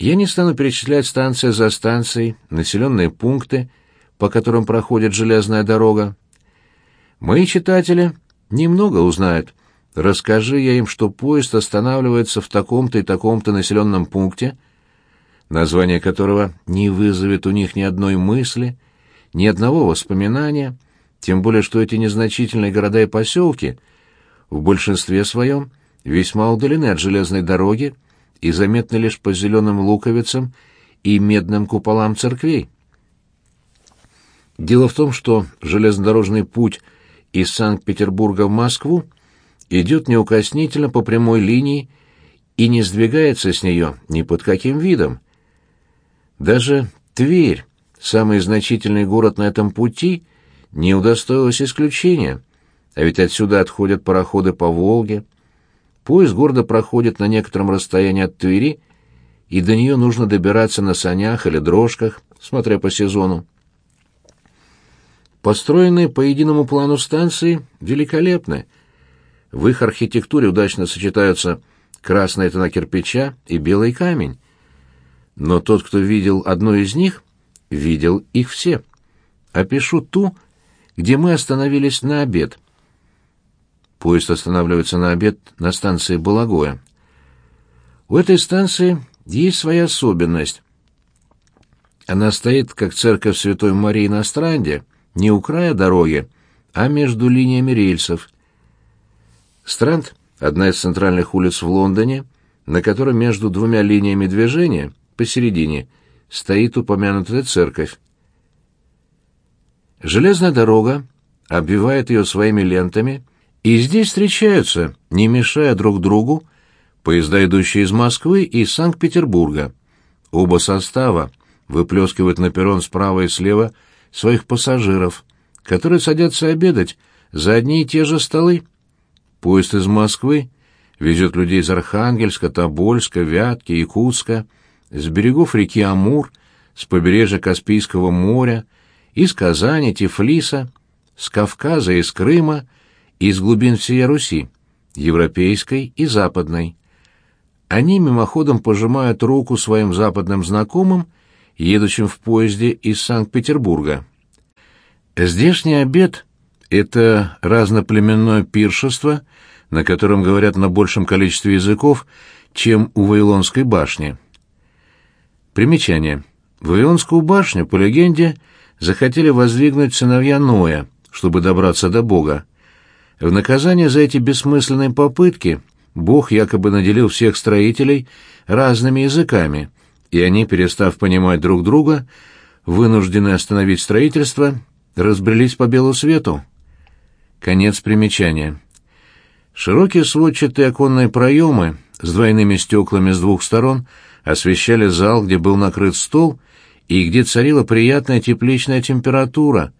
Я не стану перечислять станция за станцией, населенные пункты, по которым проходит железная дорога. Мои читатели немного узнают. Расскажи я им, что поезд останавливается в таком-то и таком-то населенном пункте, название которого не вызовет у них ни одной мысли, ни одного воспоминания, тем более что эти незначительные города и поселки в большинстве своем весьма удалены от железной дороги и заметны лишь по зеленым луковицам и медным куполам церквей. Дело в том, что железнодорожный путь из Санкт-Петербурга в Москву идет неукоснительно по прямой линии и не сдвигается с нее ни под каким видом. Даже Тверь, самый значительный город на этом пути, не удостоилась исключения, а ведь отсюда отходят пароходы по Волге. Поезд города проходит на некотором расстоянии от Твери, и до нее нужно добираться на санях или дрожках, смотря по сезону. Построенные по единому плану станции великолепны. В их архитектуре удачно сочетаются красная тона кирпича и белый камень. Но тот, кто видел одну из них, видел их все. Опишу ту, где мы остановились на обед. Поезд останавливается на обед на станции Балагоя. У этой станции есть своя особенность. Она стоит, как церковь Святой Марии на Странде, не у края дороги, а между линиями рельсов. Странд — одна из центральных улиц в Лондоне, на которой между двумя линиями движения, посередине, стоит упомянутая церковь. Железная дорога обвивает ее своими лентами, и здесь встречаются, не мешая друг другу, поезда, идущие из Москвы и Санкт-Петербурга. Оба состава выплескивают на перрон справа и слева своих пассажиров, которые садятся обедать за одни и те же столы. Поезд из Москвы везет людей из Архангельска, Тобольска, Вятки, Якутска, с берегов реки Амур, с побережья Каспийского моря, из Казани, Тифлиса, с Кавказа, из Крыма, из глубин всей Руси, европейской и западной. Они мимоходом пожимают руку своим западным знакомым едущим в поезде из Санкт-Петербурга. Здешний обед — это разноплеменное пиршество, на котором говорят на большем количестве языков, чем у Вавилонской башни. Примечание. Вавилонскую башню, по легенде, захотели воздвигнуть сыновья Ноя, чтобы добраться до Бога. В наказание за эти бессмысленные попытки Бог якобы наделил всех строителей разными языками — и они, перестав понимать друг друга, вынуждены остановить строительство, разбрелись по белу свету. Конец примечания. Широкие сводчатые оконные проемы с двойными стеклами с двух сторон освещали зал, где был накрыт стол и где царила приятная тепличная температура,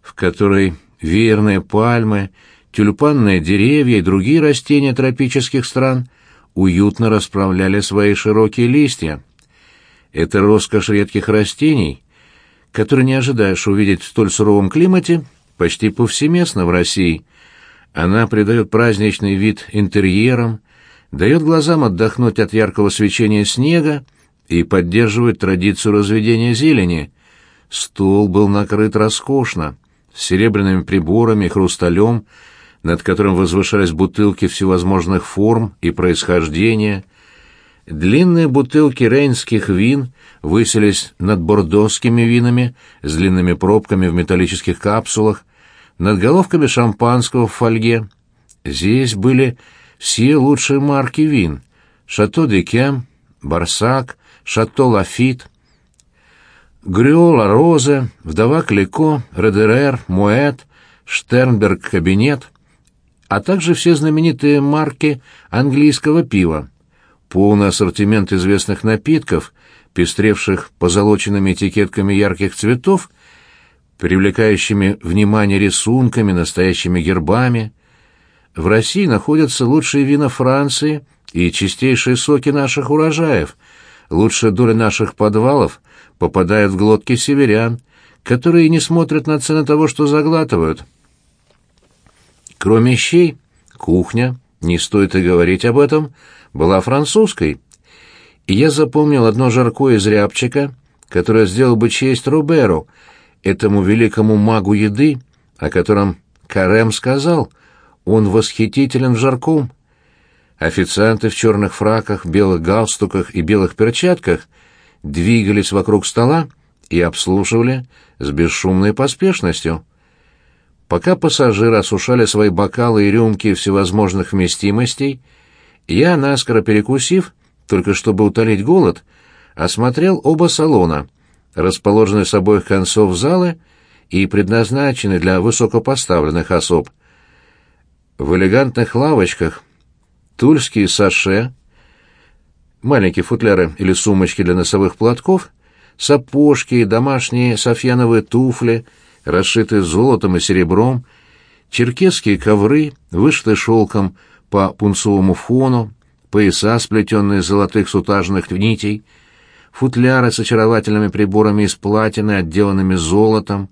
в которой веерные пальмы, тюльпанные деревья и другие растения тропических стран уютно расправляли свои широкие листья. Это роскошь редких растений, которые не ожидаешь увидеть в столь суровом климате, почти повсеместно в России. Она придает праздничный вид интерьерам, дает глазам отдохнуть от яркого свечения снега и поддерживает традицию разведения зелени. Стол был накрыт роскошно, с серебряными приборами хрусталем, над которым возвышались бутылки всевозможных форм и происхождения – Длинные бутылки рейнских вин высились над бордосскими винами с длинными пробками в металлических капсулах, над головками шампанского в фольге. Здесь были все лучшие марки вин — Шато де Кем, Барсак, Шато Лафит, Грюола Розе, Вдова Клико, Редерер, Муэт, Штернберг Кабинет, а также все знаменитые марки английского пива — полный ассортимент известных напитков, пестревших позолоченными этикетками ярких цветов, привлекающими внимание рисунками, настоящими гербами. В России находятся лучшие вина Франции и чистейшие соки наших урожаев. Лучшая доля наших подвалов попадает в глотки северян, которые не смотрят на цены того, что заглатывают. Кроме щей, кухня, не стоит и говорить об этом — была французской. И я запомнил одно жаркое из рябчика, которое сделал бы честь Роберу, этому великому магу еды, о котором Карем сказал, он восхитителен в жарком. Официанты в черных фраках, белых галстуках и белых перчатках двигались вокруг стола и обслуживали с бесшумной поспешностью. Пока пассажиры осушали свои бокалы и рюмки всевозможных вместимостей, я, наскоро перекусив, только чтобы утолить голод, осмотрел оба салона, расположенные с обоих концов залы и предназначенные для высокопоставленных особ. В элегантных лавочках тульские саше, маленькие футляры или сумочки для носовых платков, сапожки, домашние софьяновые туфли, расшитые золотом и серебром, черкесские ковры, вышитые шелком по пунцовому фону, пояса, сплетенные из золотых сутажных нитей, футляры с очаровательными приборами из платины, отделанными золотом,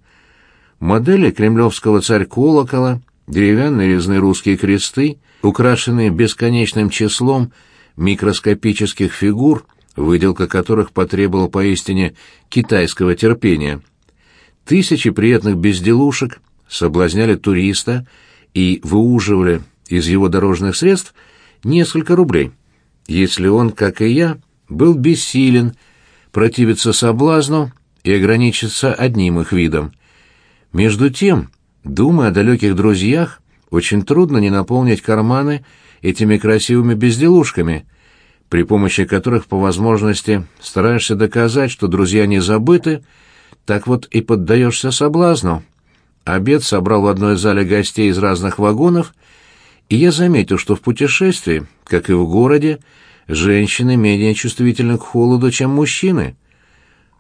модели кремлевского царь-колокола, деревянные резные русские кресты, украшенные бесконечным числом микроскопических фигур, выделка которых потребовала поистине китайского терпения. Тысячи приятных безделушек соблазняли туриста и выуживали из его дорожных средств несколько рублей, если он, как и я, был бессилен противиться соблазну и ограничиться одним их видом. Между тем, думая о далеких друзьях, очень трудно не наполнить карманы этими красивыми безделушками, при помощи которых по возможности стараешься доказать, что друзья не забыты, так вот и поддаешься соблазну. Обед собрал в одной зале гостей из разных вагонов и я заметил, что в путешествии, как и в городе, женщины менее чувствительны к холоду, чем мужчины.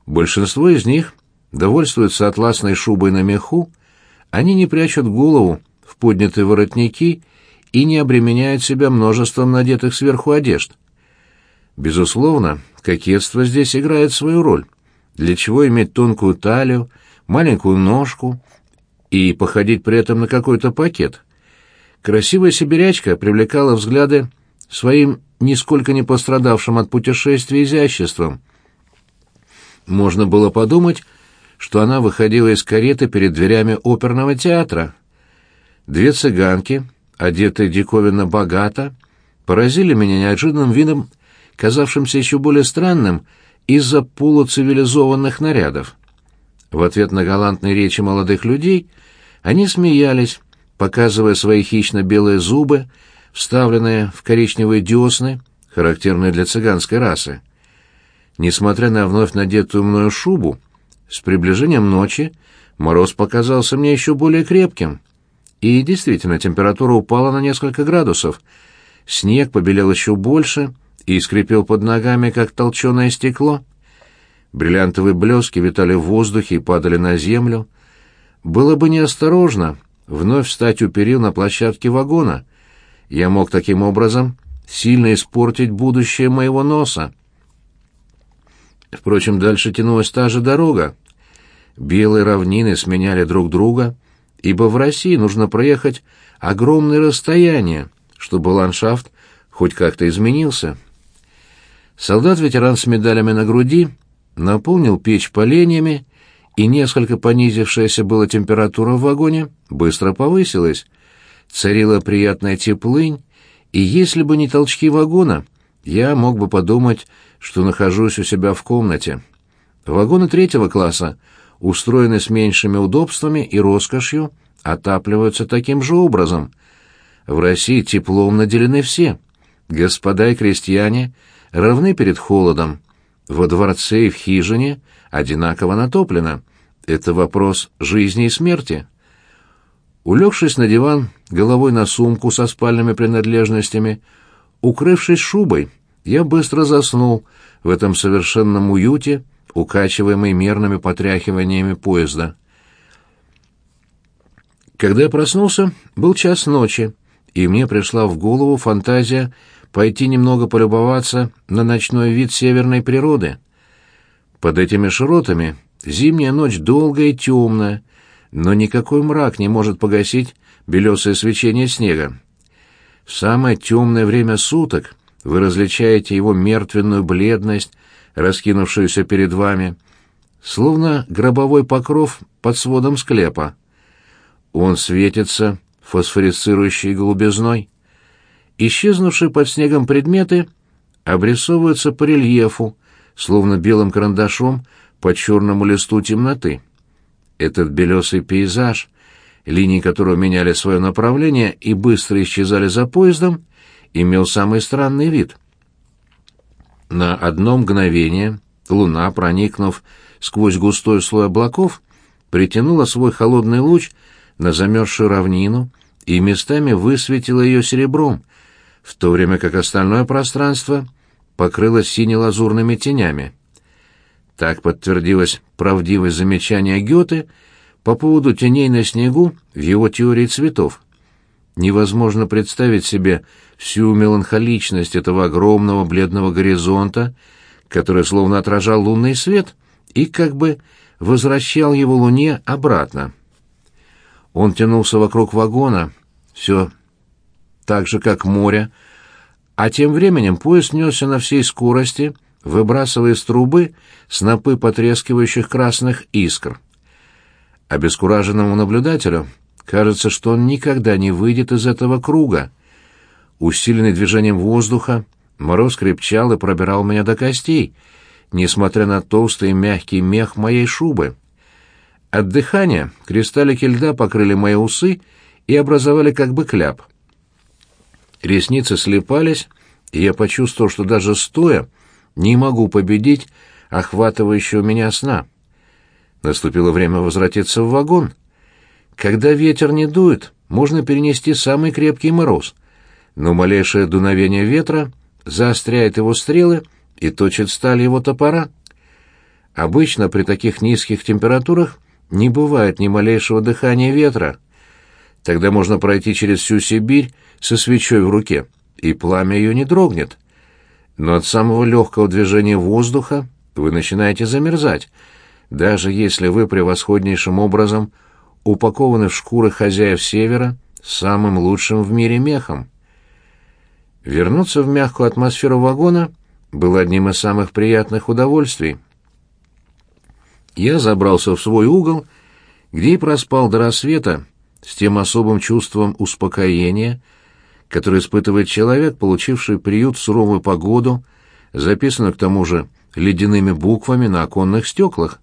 Большинство из них довольствуются атласной шубой на меху, они не прячут голову в поднятые воротники и не обременяют себя множеством надетых сверху одежд. Безусловно, кокетство здесь играет свою роль. Для чего иметь тонкую талию, маленькую ножку и походить при этом на какой-то пакет? Красивая сибирячка привлекала взгляды своим нисколько не пострадавшим от путешествия изяществом. Можно было подумать, что она выходила из кареты перед дверями оперного театра. Две цыганки, одетые диковинно богато, поразили меня неожиданным видом, казавшимся еще более странным из-за полуцивилизованных нарядов. В ответ на галантные речи молодых людей они смеялись, показывая свои хищно-белые зубы, вставленные в коричневые десны, характерные для цыганской расы. Несмотря на вновь надетую мною шубу, с приближением ночи мороз показался мне еще более крепким. И действительно, температура упала на несколько градусов. Снег побелел еще больше и скрипел под ногами, как толченое стекло. Бриллиантовые блески витали в воздухе и падали на землю. Было бы неосторожно вновь встать у перил на площадке вагона. Я мог таким образом сильно испортить будущее моего носа. Впрочем, дальше тянулась та же дорога. Белые равнины сменяли друг друга, ибо в России нужно проехать огромное расстояние, чтобы ландшафт хоть как-то изменился. Солдат-ветеран с медалями на груди наполнил печь поленьями и несколько понизившаяся была температура в вагоне быстро повысилась. Царила приятная теплынь, и если бы не толчки вагона, я мог бы подумать, что нахожусь у себя в комнате. Вагоны третьего класса устроены с меньшими удобствами и роскошью, отапливаются таким же образом. В России теплом наделены все. Господа и крестьяне равны перед холодом. Во дворце и в хижине одинаково натоплено. Это вопрос жизни и смерти. Улегшись на диван, головой на сумку со спальными принадлежностями, укрывшись шубой, я быстро заснул в этом совершенном уюте, укачиваемый мерными потряхиваниями поезда. Когда я проснулся, был час ночи, и мне пришла в голову фантазия пойти немного полюбоваться на ночной вид северной природы. Под этими широтами зимняя ночь долгая и темная, но никакой мрак не может погасить белесое свечение снега. В самое темное время суток вы различаете его мертвенную бледность, раскинувшуюся перед вами, словно гробовой покров под сводом склепа. Он светится фосфорицирующей голубизной. Исчезнувшие под снегом предметы обрисовываются по рельефу, словно белым карандашом по черному листу темноты. Этот белесый пейзаж, линии которого меняли свое направление и быстро исчезали за поездом, имел самый странный вид. На одно мгновение луна, проникнув сквозь густой слой облаков, притянула свой холодный луч на замерзшую равнину и местами высветила ее серебром, в то время как остальное пространство покрылось сине-лазурными тенями. Так подтвердилось правдивость замечания Гёте по поводу теней на снегу в его теории цветов. Невозможно представить себе всю меланхоличность этого огромного бледного горизонта, который словно отражал лунный свет и как бы возвращал его луне обратно. Он тянулся вокруг вагона, все так же, как море, а тем временем поезд несся на всей скорости, выбрасывая из трубы снопы потрескивающих красных искр. Обескураженному наблюдателю кажется, что он никогда не выйдет из этого круга. Усиленный движением воздуха, мороз крепчал и пробирал меня до костей, несмотря на толстый и мягкий мех моей шубы. От дыхания кристаллики льда покрыли мои усы и образовали как бы кляп — Ресницы слепались, и я почувствовал, что даже стоя не могу победить охватывающего меня сна. Наступило время возвратиться в вагон. Когда ветер не дует, можно перенести самый крепкий мороз, но малейшее дуновение ветра заостряет его стрелы и точит сталь его топора. Обычно при таких низких температурах не бывает ни малейшего дыхания ветра. Тогда можно пройти через всю Сибирь со свечой в руке, и пламя ее не дрогнет. Но от самого легкого движения воздуха вы начинаете замерзать, даже если вы превосходнейшим образом упакованы в шкуры хозяев Севера самым лучшим в мире мехом. Вернуться в мягкую атмосферу вагона было одним из самых приятных удовольствий. Я забрался в свой угол, где и проспал до рассвета с тем особым чувством успокоения, который испытывает человек, получивший приют в суровую погоду, записано к тому же ледяными буквами на оконных стеклах.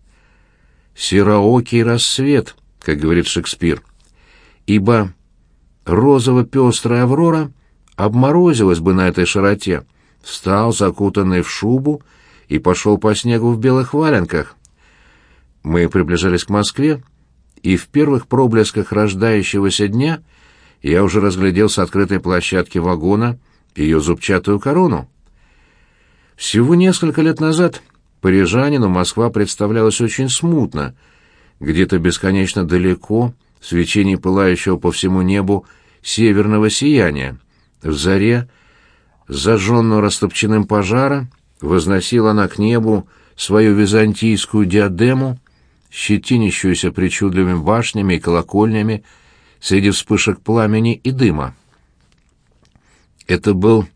«Сероокий рассвет», как говорит Шекспир, ибо розово-пестрая аврора обморозилась бы на этой широте, встал, закутанный в шубу, и пошел по снегу в белых валенках. Мы приближались к Москве, и в первых проблесках рождающегося дня — я уже разглядел с открытой площадки вагона ее зубчатую корону. Всего несколько лет назад парижанину Москва представлялась очень смутно, где-то бесконечно далеко, в свечении пылающего по всему небу северного сияния. В заре, зажженного растопченным пожара, возносила она к небу свою византийскую диадему, щетинящуюся причудливыми башнями и колокольнями, среди вспышек пламени и дыма. Это был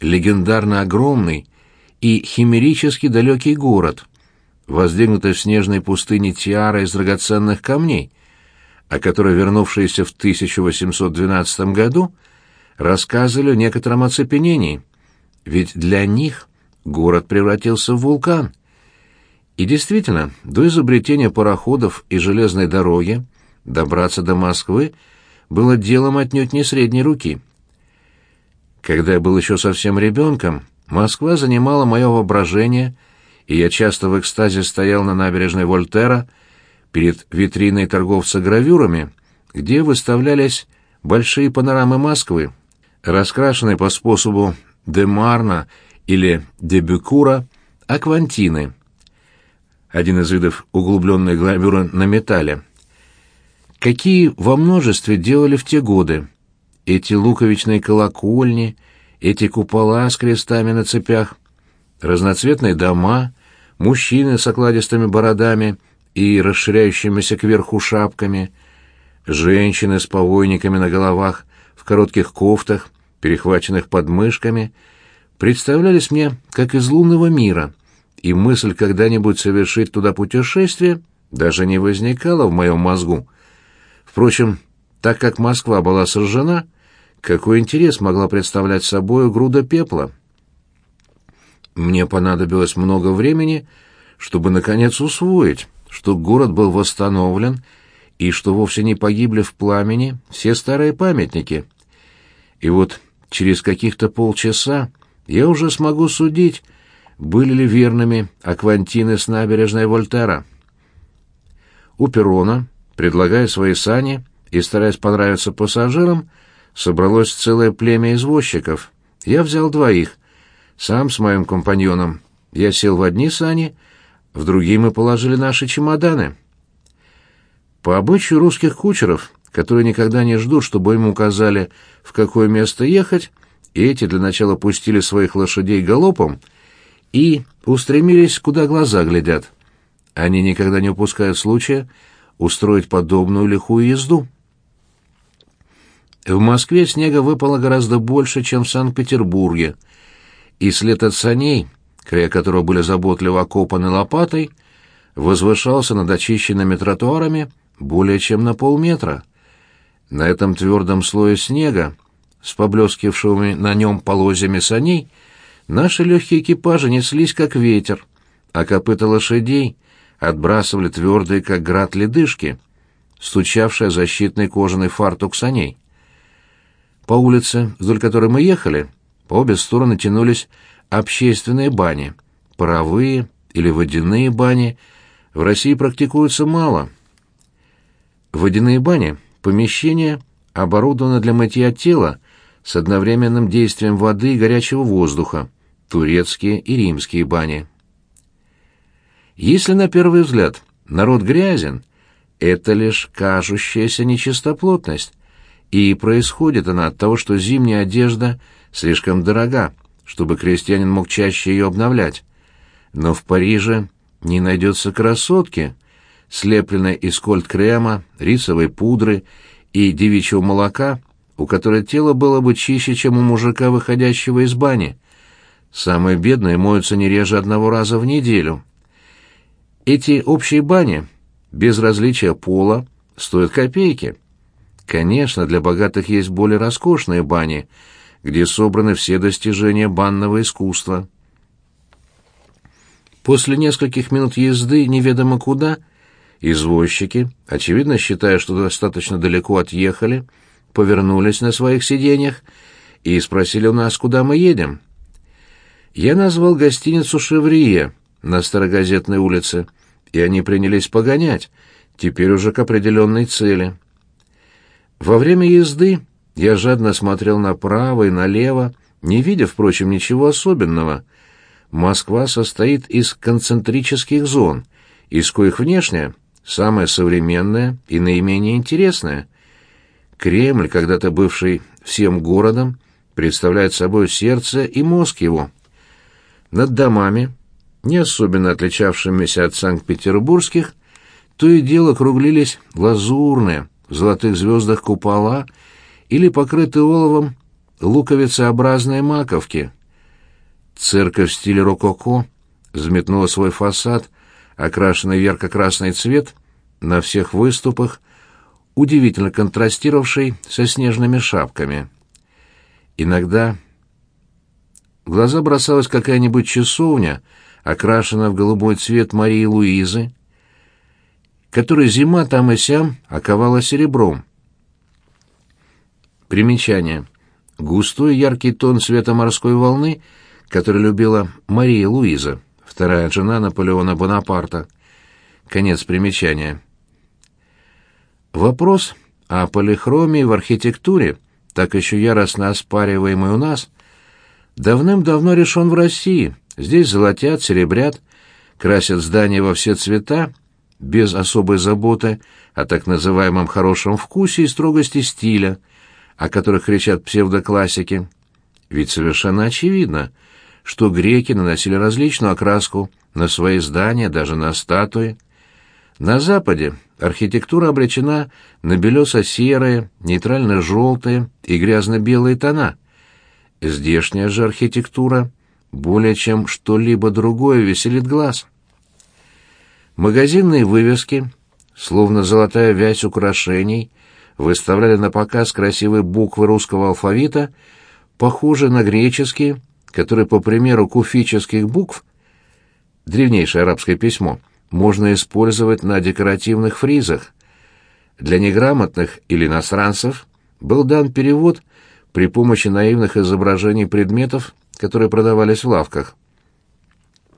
легендарно огромный и химерически далекий город, воздвигнутый в снежной пустыне тиара из драгоценных камней, о которой вернувшиеся в 1812 году рассказывали в некотором оцепенении, ведь для них город превратился в вулкан. И действительно, до изобретения пароходов и железной дороги Добраться до Москвы было делом отнюдь не средней руки. Когда я был еще совсем ребенком, Москва занимала мое воображение, и я часто в экстазе стоял на набережной Вольтера перед витриной торговца гравюрами, где выставлялись большие панорамы Москвы, раскрашенные по способу де Марна или де Бюкура аквантины, один из видов углубленной гравюры на металле какие во множестве делали в те годы. Эти луковичные колокольни, эти купола с крестами на цепях, разноцветные дома, мужчины с окладистыми бородами и расширяющимися кверху шапками, женщины с повойниками на головах, в коротких кофтах, перехваченных подмышками, представлялись мне как из лунного мира, и мысль когда-нибудь совершить туда путешествие даже не возникала в моем мозгу. Впрочем, так как Москва была сожжена, какой интерес могла представлять собой груда пепла? Мне понадобилось много времени, чтобы наконец усвоить, что город был восстановлен и что вовсе не погибли в пламени все старые памятники. И вот через каких-то полчаса я уже смогу судить, были ли верными аквантины с набережной Вольтера. У перрона, предлагая свои сани и стараясь понравиться пассажирам, собралось целое племя извозчиков. Я взял двоих, сам с моим компаньоном. Я сел в одни сани, в другие мы положили наши чемоданы. По обычаю русских кучеров, которые никогда не ждут, чтобы им указали, в какое место ехать, эти для начала пустили своих лошадей галопом и устремились, куда глаза глядят. Они никогда не упускают случая устроить подобную лихую езду. В Москве снега выпало гораздо больше, чем в Санкт-Петербурге, и след от саней, края которого были заботливо окопаны лопатой, возвышался над очищенными тротуарами более чем на полметра. На этом твердом слое снега, с поблескившими на нем полозьями саней, наши легкие экипажи неслись как ветер, а копыта лошадей отбрасывали твердые, как град, ледышки, стучавшие защитный кожаный фартук саней. По улице, вдоль которой мы ехали, по обе стороны тянулись общественные бани, паровые или водяные бани. В России практикуются мало. Водяные бани — помещения, оборудованы для мытья тела с одновременным действием воды и горячего воздуха, турецкие и римские бани. Если на первый взгляд народ грязен, это лишь кажущаяся нечистоплотность, и происходит она от того, что зимняя одежда слишком дорога, чтобы крестьянин мог чаще ее обновлять. Но в Париже не найдется красотки, слепленной из кольт-крема, рисовой пудры и девичьего молока, у которой тело было бы чище, чем у мужика, выходящего из бани. Самые бедные моются не реже одного раза в неделю. Эти общие бани, без различия пола, стоят копейки. Конечно, для богатых есть более роскошные бани, где собраны все достижения банного искусства. После нескольких минут езды неведомо куда, извозчики, очевидно считая, что достаточно далеко отъехали, повернулись на своих сиденьях и спросили у нас, куда мы едем. Я назвал гостиницу «Шеврие», на Старогазетной улице, и они принялись погонять, теперь уже к определенной цели. Во время езды я жадно смотрел направо и налево, не видя, впрочем, ничего особенного. Москва состоит из концентрических зон, из коих внешняя самая современная и наименее интересная. Кремль, когда-то бывший всем городом, представляет собой сердце и мозг его. Над домами, не особенно отличавшимися от санкт-петербургских, то и дело круглились лазурные, в золотых звездах купола или покрытые оловом луковицеобразные маковки. Церковь в стиле рококо взметнула свой фасад, окрашенный ярко-красный цвет, на всех выступах, удивительно контрастировавший со снежными шапками. Иногда в глаза бросалась какая-нибудь часовня — окрашена в голубой цвет Марии Луизы, которой зима там и сям оковала серебром. Примечание. Густой яркий тон цвета морской волны, который любила Мария Луиза, вторая жена Наполеона Бонапарта. Конец примечания. Вопрос о полихромии в архитектуре, так еще яростно оспариваемый у нас, давным-давно решен в России – Здесь золотят, серебрят, красят здания во все цвета, без особой заботы о так называемом хорошем вкусе и строгости стиля, о которых кричат псевдоклассики. Ведь совершенно очевидно, что греки наносили различную окраску на свои здания, даже на статуи. На Западе архитектура обречена на белесо-серые, нейтрально-желтые и грязно-белые тона. Здешняя же архитектура более чем что-либо другое веселит глаз. Магазинные вывески, словно золотая вязь украшений, выставляли на показ красивые буквы русского алфавита, похожие на греческие, которые, по примеру куфических букв, древнейшее арабское письмо, можно использовать на декоративных фризах. Для неграмотных или иностранцев был дан перевод при помощи наивных изображений предметов, которые продавались в лавках.